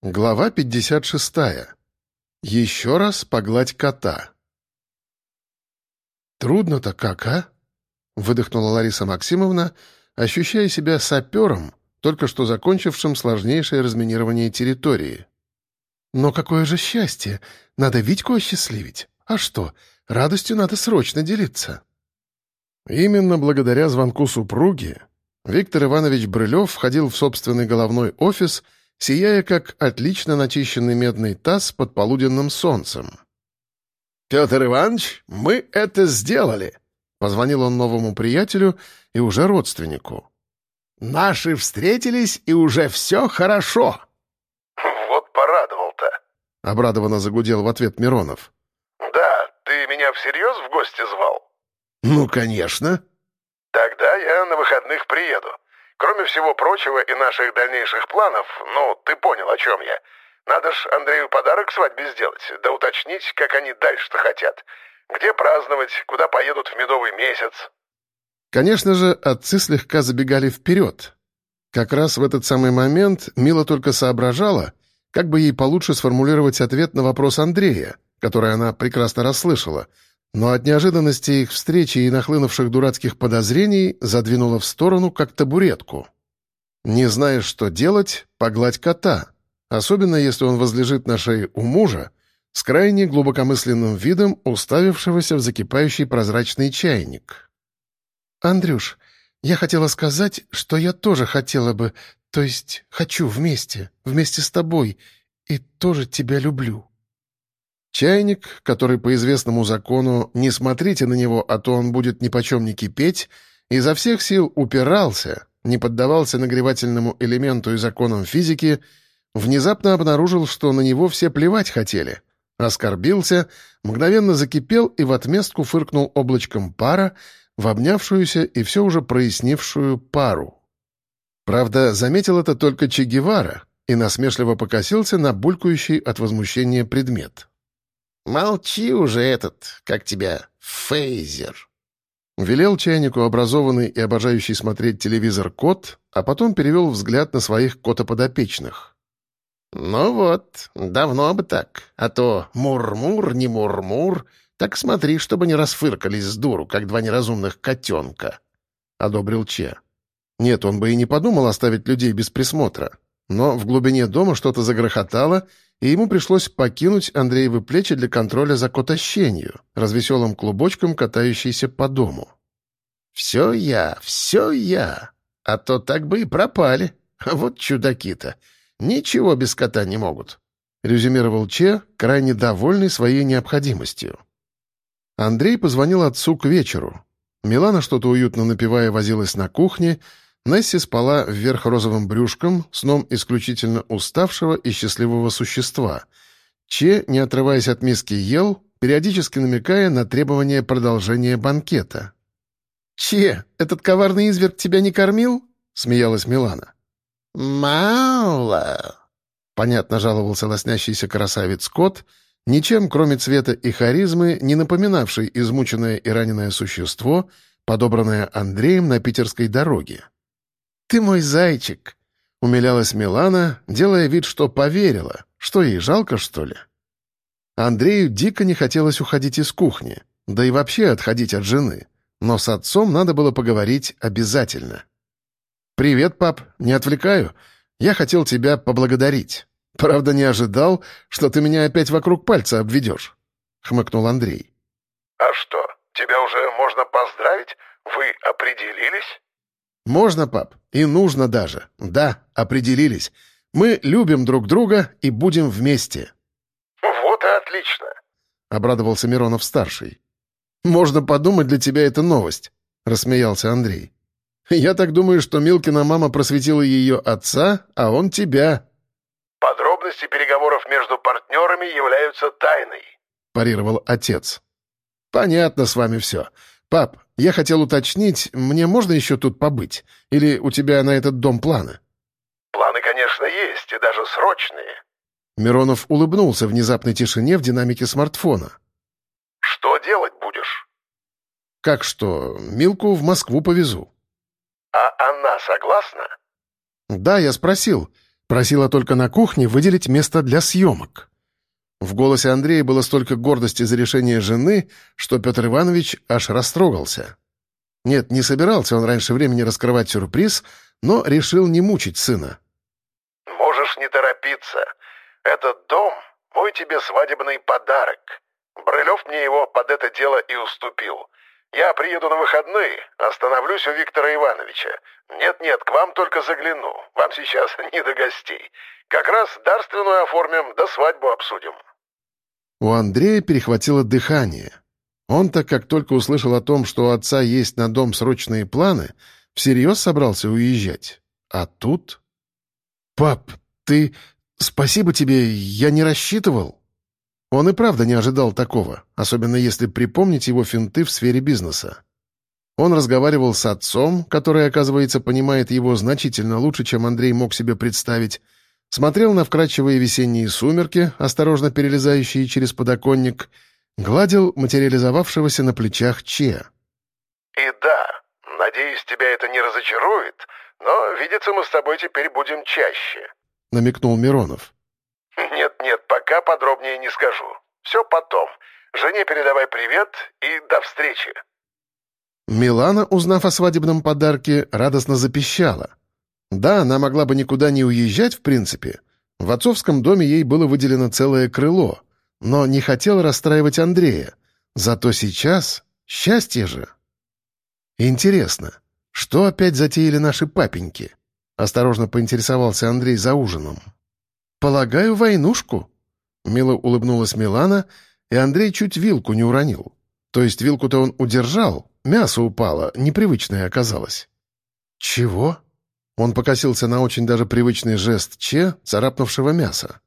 Глава 56. Еще раз погладь кота. «Трудно-то как, а?» — выдохнула Лариса Максимовна, ощущая себя сапером, только что закончившим сложнейшее разминирование территории. «Но какое же счастье! Надо Витьку осчастливить. А что, радостью надо срочно делиться». Именно благодаря звонку супруги Виктор Иванович Брылев входил в собственный головной офис — сияя как отлично начищенный медный таз под полуденным солнцем. «Петр Иванович, мы это сделали!» — позвонил он новому приятелю и уже родственнику. «Наши встретились, и уже все хорошо!» «Вот порадовал-то!» — обрадованно загудел в ответ Миронов. «Да, ты меня всерьез в гости звал?» «Ну, конечно!» «Тогда я на выходных приеду. Кроме всего прочего и наших дальнейших планов, ну, ты понял, о чем я. Надо ж Андрею подарок свадьбе сделать, да уточнить, как они дальше-то хотят. Где праздновать, куда поедут в медовый месяц. Конечно же, отцы слегка забегали вперед. Как раз в этот самый момент Мила только соображала, как бы ей получше сформулировать ответ на вопрос Андрея, который она прекрасно расслышала — но от неожиданности их встречи и нахлынувших дурацких подозрений задвинула в сторону, как табуретку. Не знаешь, что делать, погладь кота, особенно если он возлежит на шее у мужа, с крайне глубокомысленным видом уставившегося в закипающий прозрачный чайник. «Андрюш, я хотела сказать, что я тоже хотела бы, то есть хочу вместе, вместе с тобой, и тоже тебя люблю». Чайник, который по известному закону «не смотрите на него, а то он будет нипочем не кипеть», изо всех сил упирался, не поддавался нагревательному элементу и законам физики, внезапно обнаружил, что на него все плевать хотели. Оскорбился, мгновенно закипел и в отместку фыркнул облачком пара в обнявшуюся и все уже прояснившую пару. Правда, заметил это только Че Гевара и насмешливо покосился на булькающий от возмущения предмет. «Молчи уже этот, как тебя, Фейзер!» Велел чайнику образованный и обожающий смотреть телевизор кот, а потом перевел взгляд на своих котоподопечных. «Ну вот, давно бы так, а то мур-мур, не мур-мур, так смотри, чтобы не расфыркались с дуру, как два неразумных котенка», — одобрил Че. Нет, он бы и не подумал оставить людей без присмотра. Но в глубине дома что-то загрохотало, и ему пришлось покинуть Андреевы плечи для контроля за котощенью, развеселым клубочком, катающийся по дому. «Все я, все я, а то так бы и пропали. Вот чудаки-то. Ничего без кота не могут», — резюмировал Че, крайне довольный своей необходимостью. Андрей позвонил отцу к вечеру. Милана, что-то уютно напивая, возилась на кухне — Несси спала вверх розовым брюшком, сном исключительно уставшего и счастливого существа. Че, не отрываясь от миски, ел, периодически намекая на требование продолжения банкета. «Че, этот коварный изверг тебя не кормил?» — смеялась Милана. «Мало!» — понятно жаловался лоснящийся красавец кот, ничем, кроме цвета и харизмы, не напоминавший измученное и раненое существо, подобранное Андреем на питерской дороге. «Ты мой зайчик!» — умилялась Милана, делая вид, что поверила. Что ей, жалко, что ли? Андрею дико не хотелось уходить из кухни, да и вообще отходить от жены. Но с отцом надо было поговорить обязательно. «Привет, пап, не отвлекаю. Я хотел тебя поблагодарить. Правда, не ожидал, что ты меня опять вокруг пальца обведешь», — хмыкнул Андрей. «А что, тебя уже можно поздравить? Вы определились?» «Можно, пап, и нужно даже. Да, определились. Мы любим друг друга и будем вместе». «Вот и отлично», — обрадовался Миронов-старший. «Можно подумать, для тебя это новость», — рассмеялся Андрей. «Я так думаю, что Милкина мама просветила ее отца, а он тебя». «Подробности переговоров между партнерами являются тайной», — парировал отец. «Понятно с вами все. Пап, я хотел уточнить, мне можно еще тут побыть? Или у тебя на этот дом планы?» «Планы, конечно, есть, и даже срочные». Миронов улыбнулся внезапной тишине в динамике смартфона. «Что делать будешь?» «Как что? Милку в Москву повезу». «А она согласна?» «Да, я спросил. Просила только на кухне выделить место для съемок. В голосе Андрея было столько гордости за решение жены, что Петр Иванович аж растрогался. Нет, не собирался он раньше времени раскрывать сюрприз, но решил не мучить сына. «Можешь не торопиться. Этот дом — мой тебе свадебный подарок. Брылев мне его под это дело и уступил. Я приеду на выходные, остановлюсь у Виктора Ивановича. Нет-нет, к вам только загляну. Вам сейчас не до гостей. Как раз дарственную оформим, да свадьбу обсудим». У Андрея перехватило дыхание. Он-то, как только услышал о том, что у отца есть на дом срочные планы, всерьез собрался уезжать. А тут... «Пап, ты... Спасибо тебе, я не рассчитывал». Он и правда не ожидал такого, особенно если припомнить его финты в сфере бизнеса. Он разговаривал с отцом, который, оказывается, понимает его значительно лучше, чем Андрей мог себе представить, смотрел на вкрадчивые весенние сумерки, осторожно перелезающие через подоконник, гладил материализовавшегося на плечах Че. «И да, надеюсь, тебя это не разочарует, но видеться мы с тобой теперь будем чаще», — намекнул Миронов. «Нет-нет, пока подробнее не скажу. Все потом. Жене передавай привет и до встречи». Милана, узнав о свадебном подарке, радостно запищала. Да, она могла бы никуда не уезжать, в принципе. В отцовском доме ей было выделено целое крыло, но не хотела расстраивать Андрея. Зато сейчас счастье же. Интересно, что опять затеяли наши папеньки? Осторожно поинтересовался Андрей за ужином. «Полагаю, войнушку?» Мило улыбнулась Милана, и Андрей чуть вилку не уронил. То есть вилку-то он удержал, мясо упало, непривычное оказалось. «Чего?» Он покосился на очень даже привычный жест Че, царапнувшего мяса.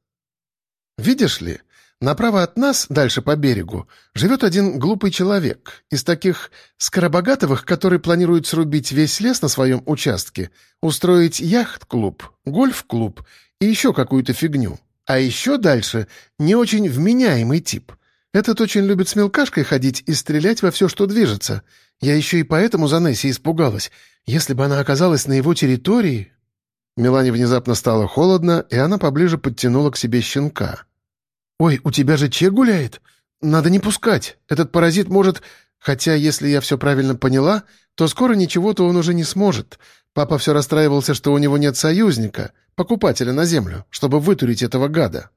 «Видишь ли, направо от нас, дальше по берегу, живет один глупый человек, из таких скоробогатовых, который планирует срубить весь лес на своем участке, устроить яхт-клуб, гольф-клуб и еще какую-то фигню. А еще дальше не очень вменяемый тип. Этот очень любит с мелкашкой ходить и стрелять во все, что движется. Я еще и поэтому за Несси испугалась. Если бы она оказалась на его территории...» Милане внезапно стало холодно, и она поближе подтянула к себе щенка. «Ой, у тебя же Че гуляет? Надо не пускать. Этот паразит может... Хотя, если я все правильно поняла, то скоро ничего-то он уже не сможет. Папа все расстраивался, что у него нет союзника, покупателя на землю, чтобы вытурить этого гада.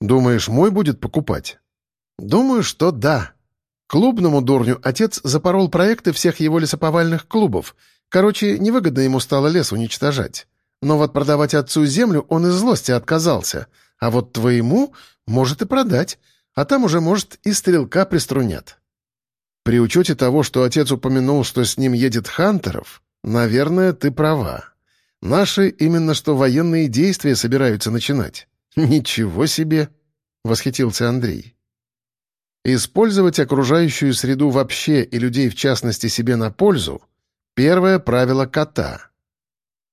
Думаешь, мой будет покупать? Думаю, что да. Клубному дурню отец запорол проекты всех его лесоповальных клубов. Короче, невыгодно ему стало лес уничтожать. Но вот продавать отцу землю он из злости отказался. А вот твоему может и продать. А там уже, может, и стрелка приструнят. При учете того, что отец упомянул, что с ним едет Хантеров, наверное, ты права. Наши именно что военные действия собираются начинать. Ничего себе! — восхитился Андрей. Использовать окружающую среду вообще и людей в частности себе на пользу — первое правило кота.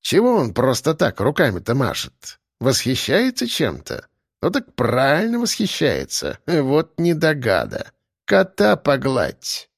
Чего он просто так руками-то машет? Восхищается чем-то? Ну так правильно восхищается. Вот недогада. Кота погладь.